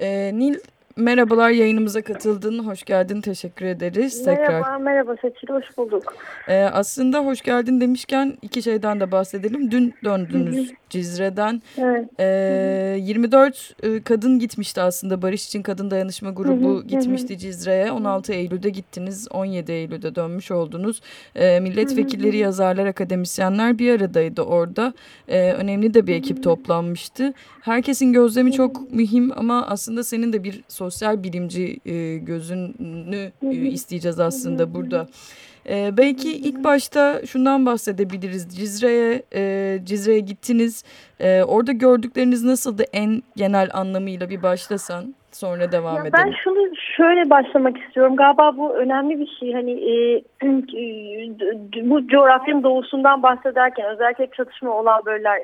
Ee, Nil merhabalar yayınımıza katıldın. Hoş geldin. Teşekkür ederiz. Merhaba, tekrar. merhaba Seçil. Hoş bulduk. Ee, aslında hoş geldin demişken iki şeyden de bahsedelim. Dün döndünüz Cizre'den. Evet. Ee, 24 e, kadın gitmişti aslında. Barış için Kadın Dayanışma Grubu gitmişti Cizre'ye. 16 Eylül'de gittiniz. 17 Eylül'de dönmüş oldunuz. Ee, milletvekilleri, yazarlar, akademisyenler bir aradaydı orada. Ee, önemli de bir ekip toplanmıştı. Herkesin gözlemi çok mühim ama aslında senin de bir sosyal bilimci e, gözünü e, isteyeceğiz aslında burada. Ee, belki ilk başta şundan bahsedebiliriz. Cizre'ye e, Cizre'ye gittiniz. E, orada gördükleriniz nasıldı en genel anlamıyla bir başlasan sonra devam ya edelim. Ben şunu şöyle başlamak istiyorum. Galiba bu önemli bir şey. Hani e, bu coğrafyanın doğusundan bahsederken özellikle çatışma olan bölgeler,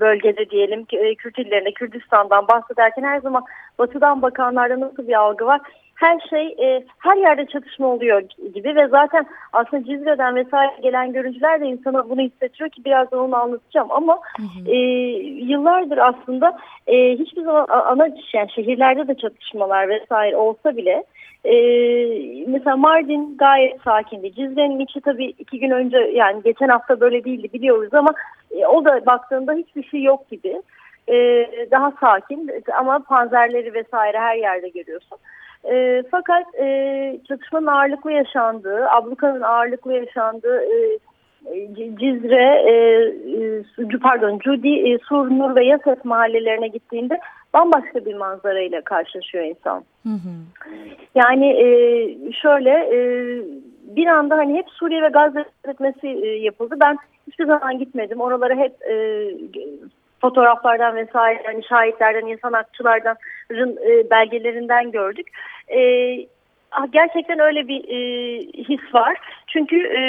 bölgede diyelim e, Kürt illerinde Kürdistan'dan bahsederken her zaman batıdan bakanlarda nasıl bir algı var? Her şey e, her yerde çatışma oluyor gibi ve zaten aslında Cizre'den vesaire gelen görüntüler de insana bunu hissettiriyor ki birazdan onu anlatacağım ama hı hı. E, yıllardır aslında e, hiçbir zaman ana yani şehirlerde de çatışmalar vesaire olsa bile e, mesela Mardin gayet sakindi. Cizre'nin içi tabii iki gün önce yani geçen hafta böyle değildi biliyoruz ama e, o da baktığında hiçbir şey yok gibi. E, daha sakin ama panzerleri vesaire her yerde görüyorsun. E, fakat e, çatışmanın ağırlıklı yaşandığı, ablukanın ağırlıklı yaşandığı e, Cizre, e, e, pardon Cudi, e, Sur, Nur ve Yasef mahallelerine gittiğinde bambaşka bir manzarayla karşılaşıyor insan. Hı hı. Yani e, şöyle e, bir anda hani hep Suriye ve Gazze etmesi e, yapıldı. Ben hiçbir zaman gitmedim. Oralara hep e, fotoğraflardan vesaire hani şahitlerden, insan hakçılardan e, belgelerinden gördük. E, ah, gerçekten öyle bir e, his var. Çünkü e,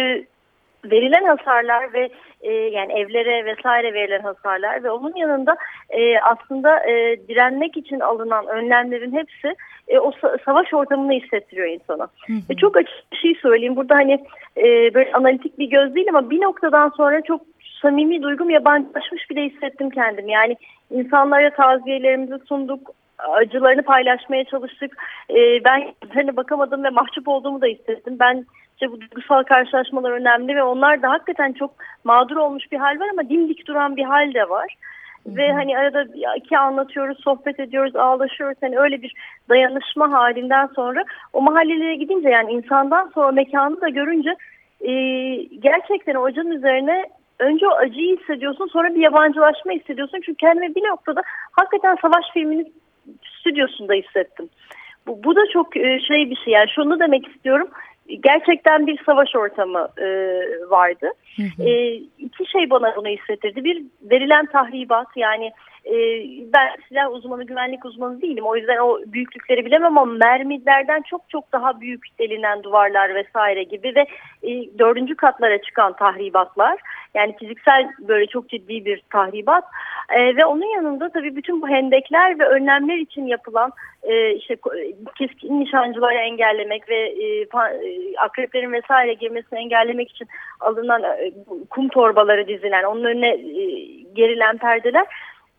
verilen hasarlar ve e, yani evlere vesaire verilen hasarlar ve onun yanında e, aslında e, direnmek için alınan önlemlerin hepsi e, o savaş ortamını hissettiriyor insana. Hı hı. E, çok açık bir şey söyleyeyim. Burada hani e, böyle analitik bir göz değil ama bir noktadan sonra çok samimi duygum yabancılaşmış bile hissettim kendim. Yani insanlara taziyelerimizi sunduk, acılarını paylaşmaya çalıştık. Ee, ben hani bakamadım ve mahcup olduğumu da hissettim. Ben işte bu duygusal karşılaşmalar önemli ve onlar da hakikaten çok mağdur olmuş bir hal var ama dimdik duran bir hal de var. Hı-hı. Ve hani arada iki anlatıyoruz, sohbet ediyoruz, ağlaşıyoruz. Hani öyle bir dayanışma halinden sonra o mahallelere gidince yani insandan sonra mekanı da görünce e, gerçekten o acının üzerine önce o acıyı hissediyorsun sonra bir yabancılaşma hissediyorsun. Çünkü kendimi bir noktada hakikaten savaş filminin stüdyosunda hissettim. Bu, bu da çok e, şey bir şey yani şunu demek istiyorum gerçekten bir savaş ortamı e, vardı. Hı hı. E, iki şey bana bunu hissettirdi. Bir verilen tahribat yani ben silah uzmanı, güvenlik uzmanı değilim. O yüzden o büyüklükleri bilemem ama mermilerden çok çok daha büyük delinen duvarlar vesaire gibi ve e, dördüncü katlara çıkan tahribatlar. Yani fiziksel böyle çok ciddi bir tahribat. E, ve onun yanında tabii bütün bu hendekler ve önlemler için yapılan e, işte keskin nişancıları engellemek ve e, e, akreplerin vesaire girmesini engellemek için alınan e, kum torbaları dizilen, onun önüne e, gerilen perdeler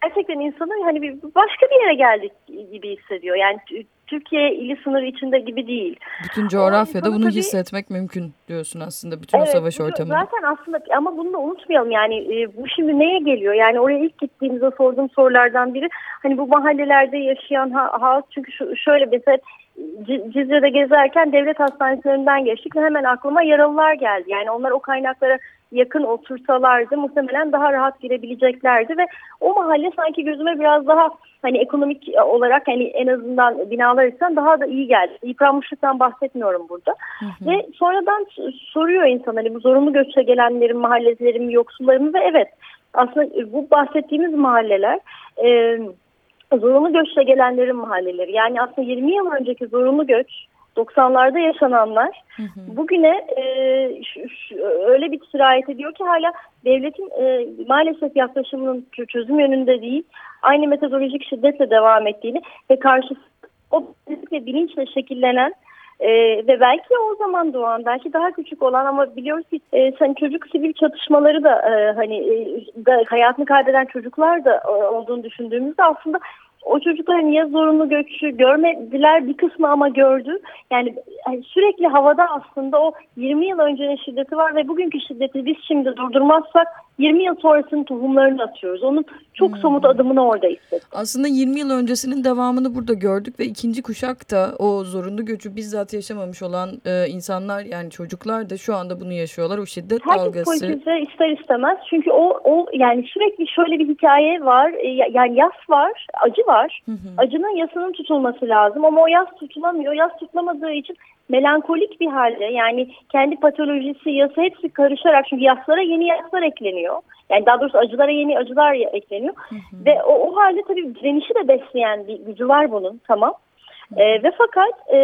gerçekten insanın hani bir başka bir yere geldik gibi hissediyor. Yani Türkiye ili sınırı içinde gibi değil. Bütün coğrafyada bunu tabii, hissetmek mümkün diyorsun aslında bütün evet, savaş ortamında. Zaten aslında ama bunu da unutmayalım yani e, bu şimdi neye geliyor? Yani oraya ilk gittiğimizde sorduğum sorulardan biri hani bu mahallelerde yaşayan ha, halk çünkü şu, şöyle mesela Cizre'de gezerken devlet hastaneslerinden geçtik ve hemen aklıma yaralılar geldi. Yani onlar o kaynaklara yakın otursalardı muhtemelen daha rahat girebileceklerdi ve o mahalle sanki gözüme biraz daha hani ekonomik olarak hani en azından binalar için daha da iyi geldi. Yıpranmışlıktan bahsetmiyorum burada. Hı hı. Ve sonradan soruyor insan hani bu zorunlu göçe gelenlerin mahallelerin yoksullarımız ve evet aslında bu bahsettiğimiz mahalleler e, zorunlu göçle gelenlerin mahalleleri. Yani aslında 20 yıl önceki zorunlu göç 90'larda yaşananlar hı hı. bugüne e, şu, şu, öyle bir sirayet ediyor ki hala devletin e, maalesef yaklaşımının çözüm yönünde değil aynı metodolojik şiddetle devam ettiğini ve karşı o bilinçle şekillenen ee, ve belki o zaman doğan, belki daha küçük olan ama biliyoruz ki e, hani çocuk sivil çatışmaları da e, hani e, hayatını kaybeden çocuklar da e, olduğunu düşündüğümüzde aslında o çocuklar hani ya zorunlu göçü görmediler bir kısmı ama gördü. Yani, yani sürekli havada aslında o 20 yıl öncenin şiddeti var ve bugünkü şiddeti biz şimdi durdurmazsak 20 yıl sonrasının tohumlarını atıyoruz. Onun çok hmm. somut adımını orada hissettik. Aslında 20 yıl öncesinin devamını burada gördük ve ikinci kuşak da o zorunlu göçü bizzat yaşamamış olan e, insanlar yani çocuklar da şu anda bunu yaşıyorlar. O şiddet Herkes dalgası. Herkes politize ister istemez. Çünkü o, o yani sürekli şöyle bir hikaye var. E, yani yas var, acı var. Hı hı. Acının yasının tutulması lazım ama o yas tutulamıyor. Yas tutulamadığı için melankolik bir halde yani kendi patolojisi, yası hepsi karışarak çünkü yaslara yeni yaslar ekleniyor. Yani daha doğrusu acılara yeni acılar ekleniyor. Hı hı. Ve o, o halde tabii direnişi de besleyen bir gücü var bunun tamam. E, ve fakat e,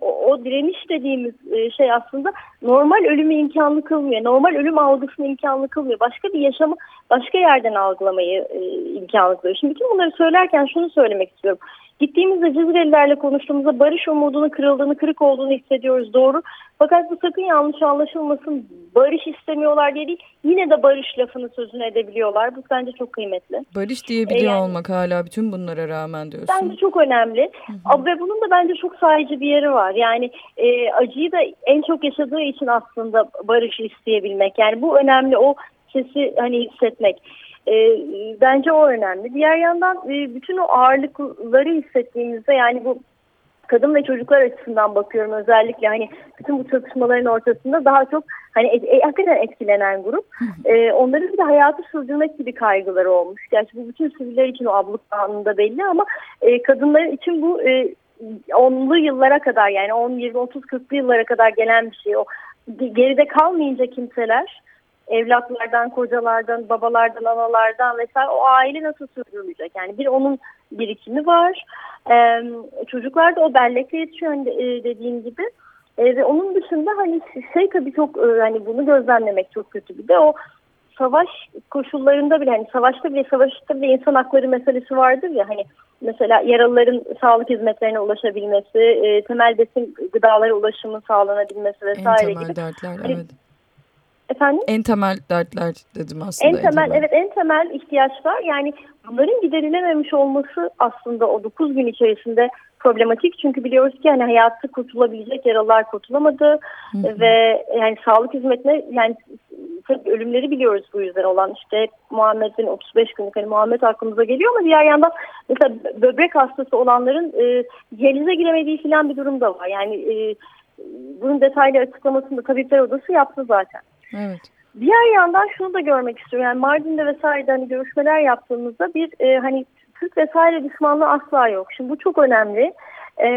o, o direniş dediğimiz e, şey aslında normal ölümü imkanlı kılmıyor. Normal ölüm algısını imkanlı kılmıyor. Başka bir yaşamı başka yerden algılamayı e, imkanlı kılıyor. Şimdi bütün bunları söylerken şunu söylemek istiyorum. Gittiğimizde Cizrelilerle konuştuğumuzda barış umudunu kırıldığını, kırık olduğunu hissediyoruz doğru. Fakat bu sakın yanlış anlaşılmasın. Barış istemiyorlar diye değil. Yine de barış lafını sözünü edebiliyorlar. Bu bence çok kıymetli. Barış diyebiliyor ee, yani, olmak hala bütün bunlara rağmen diyorsun. Bence çok önemli. Hı hı. Ve bunun da bence çok sahici bir yeri var. Yani e, acıyı da en çok yaşadığı için aslında barış isteyebilmek. Yani bu önemli. O sesi hani hissetmek. E, bence o önemli. Diğer yandan e, bütün o ağırlıkları hissettiğimizde yani bu kadın ve çocuklar açısından bakıyorum özellikle hani bütün bu çatışmaların ortasında daha çok hani e, hakikaten etkilenen grup. E, onların de hayatı sürdürmek gibi kaygıları olmuş. Gerçi bu bütün siviller için o abluk anında belli ama e, kadınlar için bu e, onlu yıllara kadar yani 10, 20, 30, 40 yıllara kadar gelen bir şey. O geride kalmayınca kimseler evlatlardan, kocalardan, babalardan, analardan vesaire o aile nasıl sürdürülecek? Yani bir onun birikimi var. Ee, çocuklar da o bellekle yetişiyor hani, e, dediğim gibi. E, ve onun dışında hani şey tabii çok e, hani bunu gözlemlemek çok kötü bir de o savaş koşullarında bile hani savaşta bile savaşta bile insan hakları meselesi vardır ya hani mesela yaralıların sağlık hizmetlerine ulaşabilmesi, e, temel besin gıdalara ulaşımın sağlanabilmesi vesaire en temel gibi. dertler hani, evet. Efendim? En temel dertler dedim aslında. En temel, en temel. evet en temel ihtiyaçlar yani bunların giderilememiş olması aslında o 9 gün içerisinde problematik. Çünkü biliyoruz ki hani hayatı kurtulabilecek yaralılar kurtulamadı hı hı. ve yani sağlık hizmetine yani tabii ölümleri biliyoruz bu yüzden olan işte Muhammed'in 35 günlük hani Muhammed aklımıza geliyor ama diğer yandan mesela böbrek hastası olanların e, diyalize giremediği falan bir durum da var. Yani e, bunun detaylı açıklamasını da tabipler odası yaptı zaten. Evet. Diğer yandan şunu da görmek istiyorum. Yani Mardin'de vesaire hani görüşmeler yaptığımızda bir e, hani Türk vesaire düşmanlığı asla yok. Şimdi bu çok önemli. E,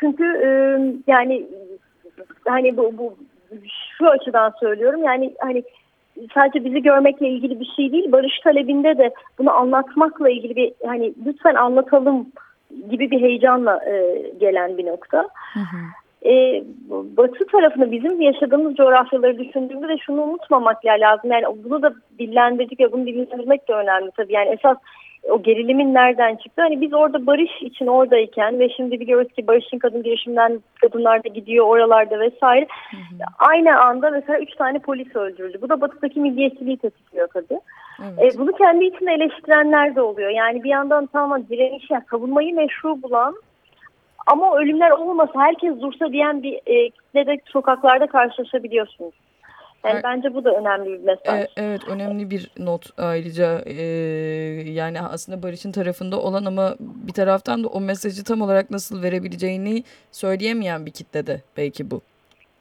çünkü e, yani hani bu, bu şu açıdan söylüyorum. Yani hani sadece bizi görmekle ilgili bir şey değil. Barış talebinde de bunu anlatmakla ilgili bir hani lütfen anlatalım gibi bir heyecanla e, gelen bir nokta. Hı hı e, batı tarafını bizim yaşadığımız coğrafyaları düşündüğümüzde de şunu unutmamak lazım. Yani bunu da dillendirdik ve bunu dillendirmek de önemli tabii. Yani esas o gerilimin nereden çıktı? Hani biz orada barış için oradayken ve şimdi biliyoruz ki barışın kadın girişiminden kadınlar da gidiyor oralarda vesaire. Hı hı. Aynı anda mesela üç tane polis öldürüldü. Bu da batıdaki milliyetçiliği tetikliyor tabii. Evet. E, bunu kendi içinde eleştirenler de oluyor. Yani bir yandan tamamen direniş, yani savunmayı meşru bulan ama ölümler olmasa herkes dursa diyen bir e, kitlede sokaklarda karşılaşabiliyorsunuz. Yani bence bu da önemli bir mesaj. E, evet önemli bir not ayrıca e, yani aslında Barış'ın tarafında olan ama bir taraftan da o mesajı tam olarak nasıl verebileceğini söyleyemeyen bir kitlede belki bu.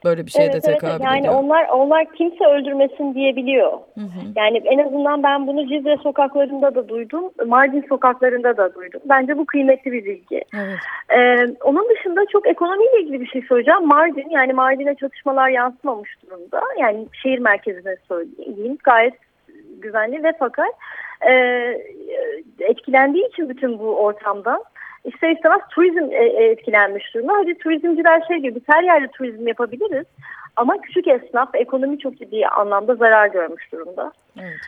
Böyle bir şeye evet, de tekabül evet. yani ediyor. onlar onlar kimse öldürmesin diyebiliyor. Hı hı. Yani en azından ben bunu Cizre sokaklarında da duydum. Mardin sokaklarında da duydum. Bence bu kıymetli bir bilgi. Evet. Ee, onun dışında çok ekonomiyle ilgili bir şey söyleyeceğim. Mardin yani Mardin'e çatışmalar yansımamış durumda. Yani şehir merkezine söyleyeyim. Gayet güvenli ve fakat e, etkilendiği için bütün bu ortamdan ister istemez turizm e, e, etkilenmiş durumda. Hadi turizmciler şey diyor biz her yerde turizm yapabiliriz ama küçük esnaf ekonomi çok ciddi anlamda zarar görmüş durumda. Evet.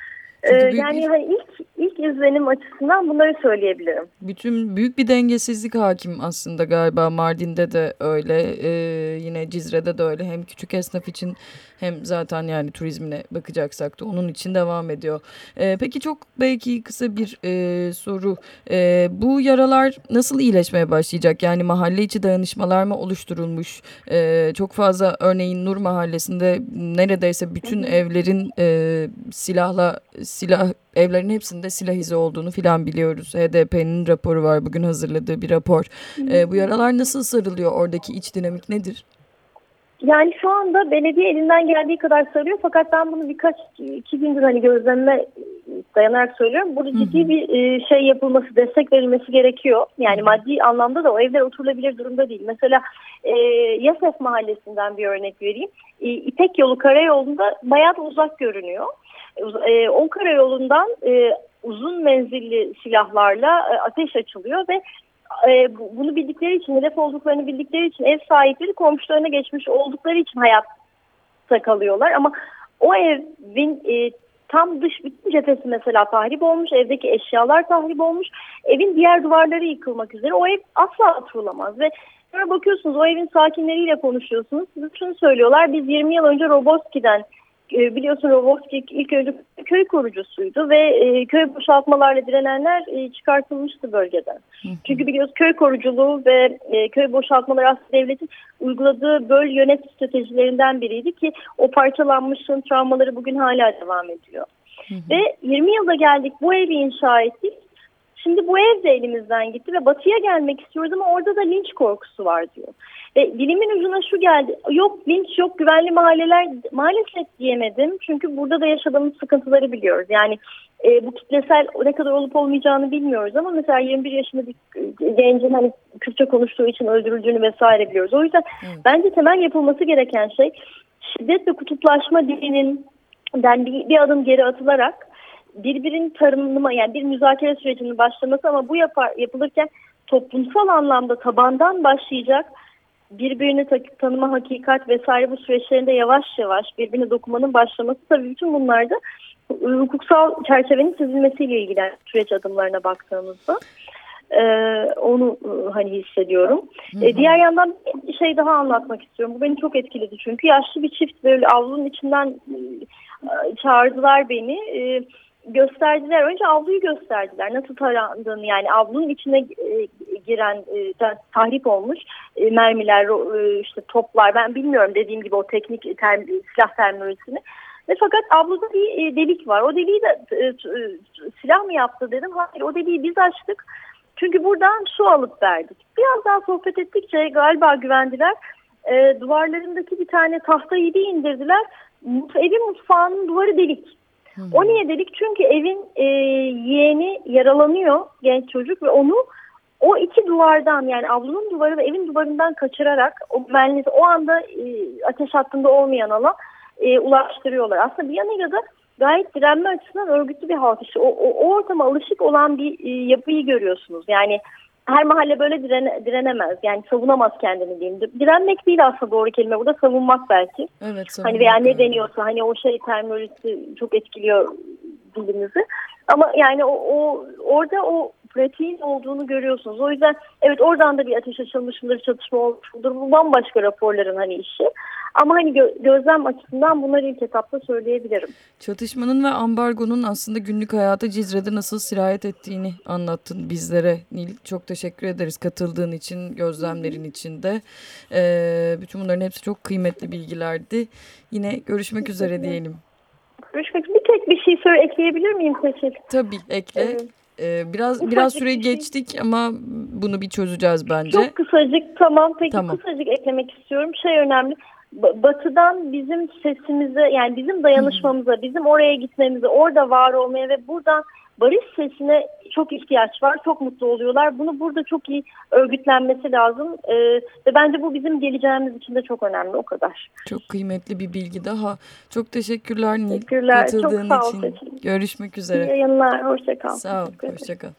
Ee, yani bir... hani ilk ilk izlenim açısından bunları söyleyebilirim. Bütün büyük bir dengesizlik hakim aslında galiba Mardin'de de öyle ee, yine Cizre'de de öyle. Hem küçük esnaf için hem zaten yani turizmine bakacaksak da onun için devam ediyor. Ee, peki çok belki kısa bir e, soru. E, bu yaralar nasıl iyileşmeye başlayacak? Yani mahalle içi dayanışmalar mı oluşturulmuş? E, çok fazla örneğin Nur Mahallesi'nde neredeyse bütün evlerin e, silahla silah evlerin hepsinde silah izi olduğunu filan biliyoruz. HDP'nin raporu var bugün hazırladığı bir rapor. E, bu yaralar nasıl sarılıyor? Oradaki iç dinamik nedir? Yani şu anda belediye elinden geldiği kadar sarıyor fakat ben bunu birkaç iki gündür hani gözlemime dayanarak söylüyorum. Burada ciddi bir e, şey yapılması, destek verilmesi gerekiyor. Yani maddi anlamda da o evler oturulabilir durumda değil. Mesela e, Yasef mahallesinden bir örnek vereyim. E, İpek yolu karayolunda bayağı da uzak görünüyor. E, o karayolundan e, uzun menzilli silahlarla e, ateş açılıyor ve e, bunu bildikleri için, hedef olduklarını bildikleri için ev sahipleri komşularına geçmiş oldukları için hayatta kalıyorlar. Ama o evin e, tam dış bütün cephesi mesela tahrip olmuş, evdeki eşyalar tahrip olmuş, evin diğer duvarları yıkılmak üzere. O ev asla oturulamaz ve sonra bakıyorsunuz o evin sakinleriyle konuşuyorsunuz. Size şunu söylüyorlar, biz 20 yıl önce Roboski'den e, biliyorsun Roboski ilk önce köy korucusuydu ve e, köy boşaltmalarla direnenler e, çıkartılmıştı bölgeden. Çünkü biliyoruz köy koruculuğu ve e, köy boşaltmaları aslında devletin uyguladığı böl yönet stratejilerinden biriydi ki o parçalanmışlığın travmaları bugün hala devam ediyor. Ve 20 yılda geldik bu evi inşa ettik. Şimdi bu ev de elimizden gitti ve batıya gelmek istiyoruz ama orada da linç korkusu var diyor. Ve dilimin ucuna şu geldi. Yok linç yok güvenli mahalleler maalesef diyemedim. Çünkü burada da yaşadığımız sıkıntıları biliyoruz. Yani e, bu kitlesel ne kadar olup olmayacağını bilmiyoruz ama mesela 21 yaşında bir gencin hani Kürtçe konuştuğu için öldürüldüğünü vesaire biliyoruz. O yüzden evet. bence temel yapılması gereken şey şiddet ve kutuplaşma dilinin den bir, bir adım geri atılarak birbirin tarımlama yani bir müzakere sürecinin başlaması ama bu yapar, yapılırken toplumsal anlamda tabandan başlayacak birbirini tanıma, hakikat vesaire bu süreçlerinde yavaş yavaş birbirine dokunmanın başlaması tabii bütün bunlarda hukuksal çerçevenin çizilmesiyle ilgili süreç adımlarına baktığımızda e, onu e, hani hissediyorum. Hı hı. E, diğer yandan bir şey daha anlatmak istiyorum. Bu beni çok etkiledi çünkü yaşlı bir çift böyle avlunun içinden e, çağırdılar beni. E, gösterdiler. Önce avluyu gösterdiler. Nasıl tarandığını yani avlunun içine e, giren e, tahrip olmuş e, mermiler, e, işte toplar ben bilmiyorum dediğim gibi o teknik term, silah terminolojisini. Ve fakat avluda bir e, delik var. O deliği de e, e, silah mı yaptı dedim. Hayır o deliği biz açtık. Çünkü buradan su alıp verdik. Biraz daha sohbet ettikçe galiba güvendiler. E, duvarlarındaki bir tane tahtayı bir indirdiler. Evin mutfağının duvarı delik. O niye dedik? Çünkü evin e, yeğeni yaralanıyor genç çocuk ve onu o iki duvardan yani avlunun duvarı ve evin duvarından kaçırarak o mühendis o anda e, ateş hattında olmayan alan e, ulaştırıyorlar. Aslında bir yanıyla da gayet direnme açısından örgütlü bir halk işte o, o, o ortama alışık olan bir e, yapıyı görüyorsunuz. Yani her mahalle böyle direne, direnemez. Yani savunamaz kendini diyeyim. Direnmek değil aslında doğru kelime. Burada savunmak belki. Evet, savunmak hani veya ne deniyorsa hani o şey terminolojisi çok etkiliyor dilimizi. Ama yani o, o orada o pratiğin olduğunu görüyorsunuz. O yüzden evet oradan da bir ateş açılmış mıdır, çatışma olmuş mudur? Bu bambaşka raporların hani işi. Ama hani gö gözlem açısından bunları ilk etapta söyleyebilirim. Çatışmanın ve ambargonun aslında günlük hayata Cizre'de nasıl sirayet ettiğini anlattın bizlere. Nil çok teşekkür ederiz katıldığın için, gözlemlerin için de. Ee, bütün bunların hepsi çok kıymetli bilgilerdi. Yine görüşmek üzere diyelim. Görüşmek Bir tek bir şey söyle ekleyebilir miyim Seçil? Tabii ekle. Evet. Ee, biraz Ufak biraz süre şey. geçtik ama bunu bir çözeceğiz bence. Çok kısacık tamam peki tamam. kısacık eklemek istiyorum. Şey önemli batıdan bizim sesimize yani bizim dayanışmamıza, bizim oraya gitmemize, orada var olmaya ve buradan barış sesine çok ihtiyaç var. Çok mutlu oluyorlar. Bunu burada çok iyi örgütlenmesi lazım. Ee, ve bence bu bizim geleceğimiz için de çok önemli o kadar. Çok kıymetli bir bilgi daha. Çok teşekkürler Nil. Teşekkürler. Çok sağ ol. Için. Görüşmek üzere. İyi yayınlar. Hoşçakal. Sağ ol. Hoşçakal.